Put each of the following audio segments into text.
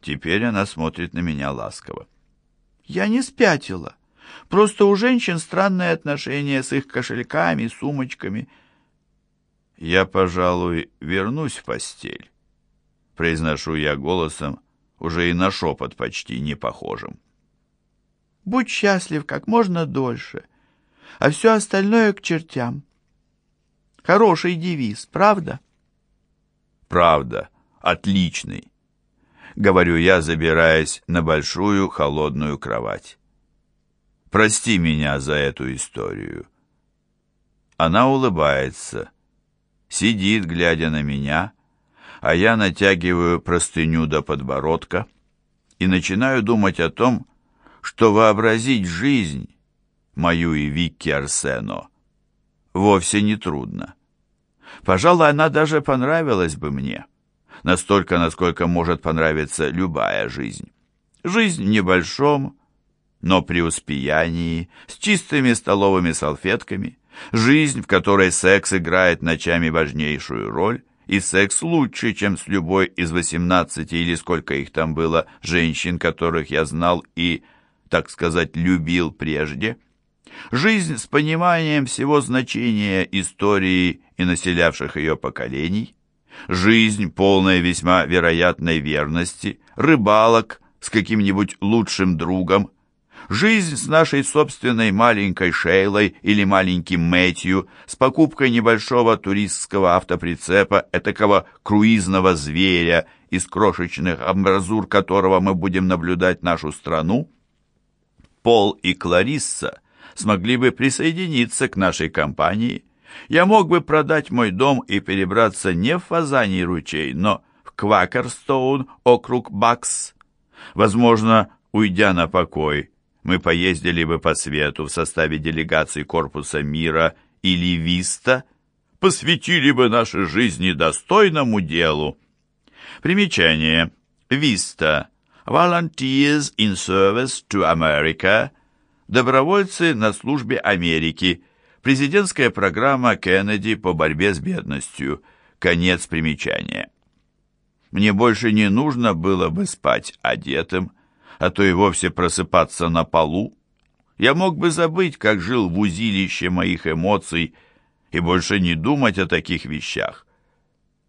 Теперь она смотрит на меня ласково. Я не спятила. Просто у женщин странное отношение с их кошельками, сумочками. Я, пожалуй, вернусь в постель. Произношу я голосом, уже и на шепот почти не похожим. Будь счастлив как можно дольше, а все остальное к чертям. Хороший девиз, правда? Правда, отличный, говорю я, забираясь на большую холодную кровать. Прости меня за эту историю. Она улыбается, сидит, глядя на меня, а я натягиваю простыню до подбородка и начинаю думать о том, что вообразить жизнь, мою и Викки Арсено, вовсе не трудно. Пожалуй, она даже понравилась бы мне, настолько, насколько может понравиться любая жизнь. Жизнь в небольшом, но преуспеянии, с чистыми столовыми салфетками, жизнь, в которой секс играет ночами важнейшую роль, и секс лучше, чем с любой из 18 или сколько их там было женщин, которых я знал и так сказать, любил прежде. Жизнь с пониманием всего значения истории и населявших ее поколений. Жизнь, полная весьма вероятной верности, рыбалок с каким-нибудь лучшим другом, Жизнь с нашей собственной маленькой Шейлой или маленьким Мэтью, с покупкой небольшого туристского автоприцепа, этакого круизного зверя, из крошечных амбразур которого мы будем наблюдать нашу страну, Пол и Кларисса смогли бы присоединиться к нашей компании. Я мог бы продать мой дом и перебраться не в Фазаний ручей, но в Квакерстоун, округ Бакс. Возможно, уйдя на покой, мы поездили бы по свету в составе делегации Корпуса мира или Виста, посвятили бы наши жизни достойному делу. Примечание. Виста – Volunteers in Service to America, добровольцы на службе Америки, президентская программа Кеннеди по борьбе с бедностью, конец примечания. Мне больше не нужно было бы спать одетым, а то и вовсе просыпаться на полу. Я мог бы забыть, как жил в узилище моих эмоций и больше не думать о таких вещах.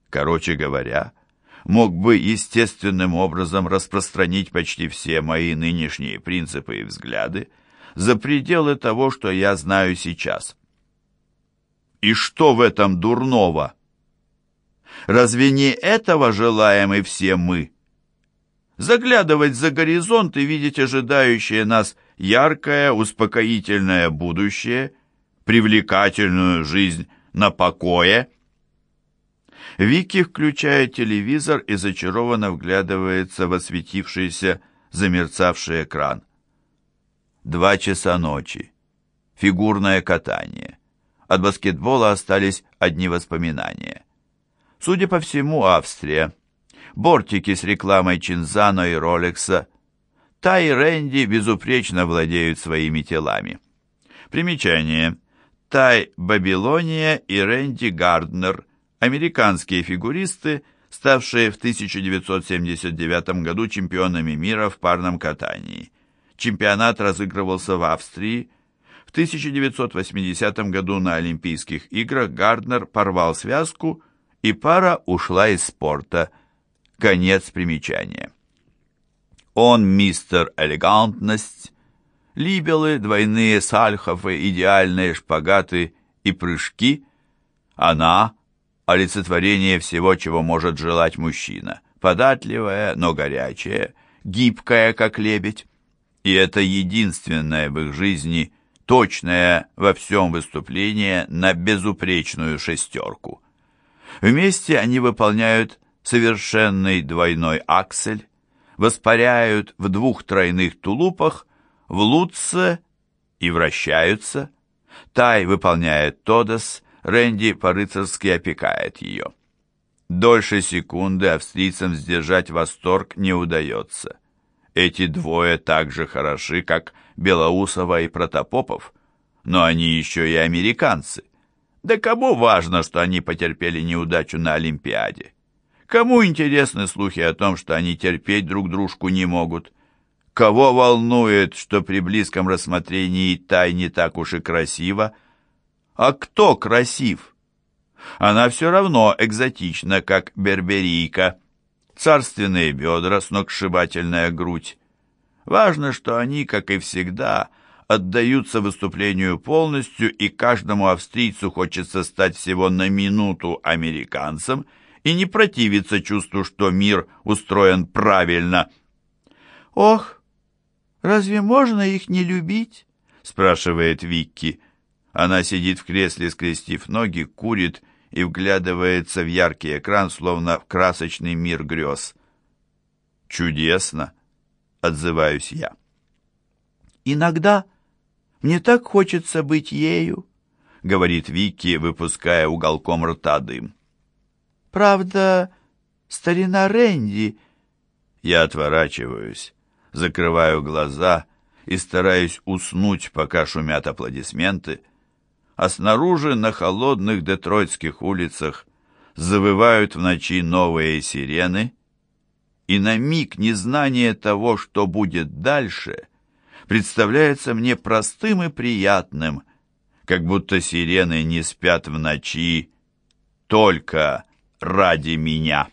Короче говоря, мог бы естественным образом распространить почти все мои нынешние принципы и взгляды за пределы того, что я знаю сейчас. И что в этом дурного? Разве не этого желаем и все мы? Заглядывать за горизонт и видеть ожидающее нас яркое, успокоительное будущее, привлекательную жизнь на покое – Вики включает телевизор и зачарованно вглядывается в осветившийся, замерцавший экран. Два часа ночи. Фигурное катание. От баскетбола остались одни воспоминания. Судя по всему, Австрия. Бортики с рекламой Чинзано и Ролекса. Та и Рэнди безупречно владеют своими телами. Примечание. Тай Бабилония и Рэнди Гарднер – американские фигуристы, ставшие в 1979 году чемпионами мира в парном катании. Чемпионат разыгрывался в Австрии. В 1980 году на Олимпийских играх Гарднер порвал связку, и пара ушла из спорта. Конец примечания. Он мистер элегантность, либелы, двойные сальховы, идеальные шпагаты и прыжки. Она олицетворение всего, чего может желать мужчина. Податливая, но горячая, гибкая, как лебедь. И это единственное в их жизни точное во всем выступление на безупречную шестерку. Вместе они выполняют совершенный двойной аксель, воспаряют в двух тройных тулупах, в лутце и вращаются. Тай выполняет тодос, Рэнди по-рыцарски опекает ее. Дольше секунды австрийцам сдержать восторг не удается. Эти двое так же хороши, как Белоусова и Протопопов, но они еще и американцы. Да кому важно, что они потерпели неудачу на Олимпиаде? Кому интересны слухи о том, что они терпеть друг дружку не могут? Кого волнует, что при близком рассмотрении Тай не так уж и красиво? А кто красив? Она все равно экзотична, как берберийка. Царственные бедра, сногсшибательная грудь. Важно, что они, как и всегда, отдаются выступлению полностью, и каждому австрийцу хочется стать всего на минуту американцем и не противиться чувству, что мир устроен правильно. «Ох, разве можно их не любить?» — спрашивает Викки. Она сидит в кресле, скрестив ноги, курит и вглядывается в яркий экран, словно в красочный мир грез. «Чудесно!» — отзываюсь я. «Иногда мне так хочется быть ею», — говорит Вики, выпуская уголком рта дым. «Правда, старина Рэнди...» Я отворачиваюсь, закрываю глаза и стараюсь уснуть, пока шумят аплодисменты, а снаружи на холодных детройтских улицах завывают в ночи новые сирены, и на миг незнание того, что будет дальше, представляется мне простым и приятным, как будто сирены не спят в ночи только ради меня».